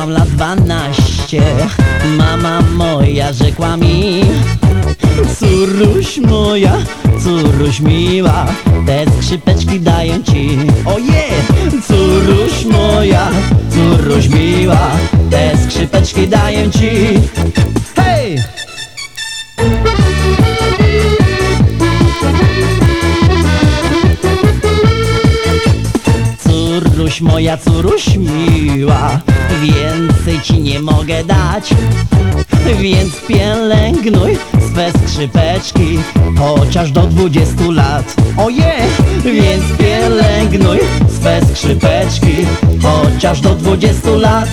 Miałam lat dwanaście Mama moja rzekła mi Córuś moja, córuś miła Te skrzypeczki daję ci Oje! Córuś moja, córuś miła Te skrzypeczki daję ci Moja, córuś miła Więcej ci nie mogę dać. Więc pielęgnuj swe skrzypeczki Chociaż do dwudziestu lat. Oje! Więc pielęgnuj swe skrzypeczki Chociaż do dwudziestu lat.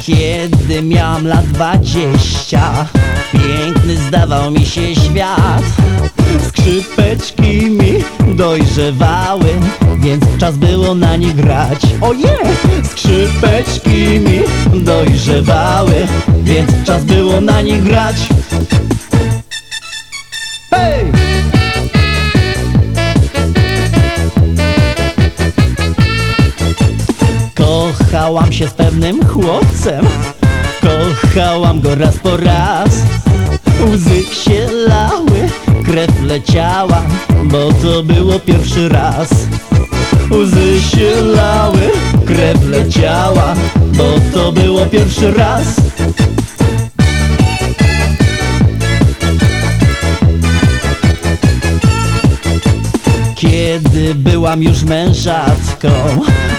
Kiedy miałam lat dwadzieścia Piękny zdawał mi się świat Skrzypeczki mi dojrzewały Więc czas było na nich grać Oje! Skrzypeczki mi dojrzewały Więc czas było na nich grać Hej! Kochałam się z pewnym chłopcem Kochałam go raz po raz. Łzy się lały, krew leciała Bo to było pierwszy raz. Łzy się lały, krew leciała Bo to było pierwszy raz. Kiedy byłam już mężatką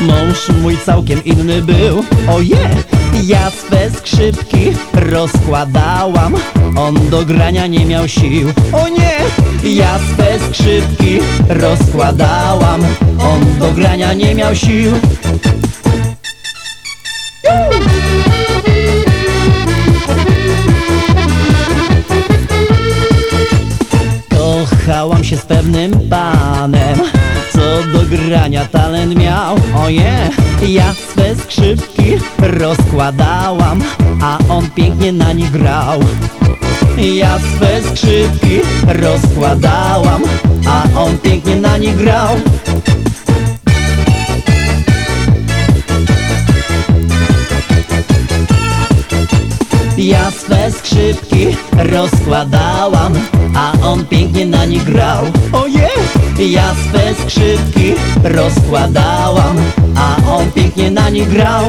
Mąż mój całkiem inny był. Oje! Ja swe skrzypki rozkładałam. On do grania nie miał sił. O nie! Ja swe skrzypki rozkładałam. On do grania nie miał sił. Kochałam się z pewnym panem grania talent miał. Oje, ja swe skrzypki rozkładałam A on pięknie na nich grał. Ja swe skrzypki rozkładałam A on pięknie na nich grał. Ja swe skrzypki rozkładałam, a on pięknie na nich grał. Ja swe skrzypki rozkładałam, a on pięknie na nich grał.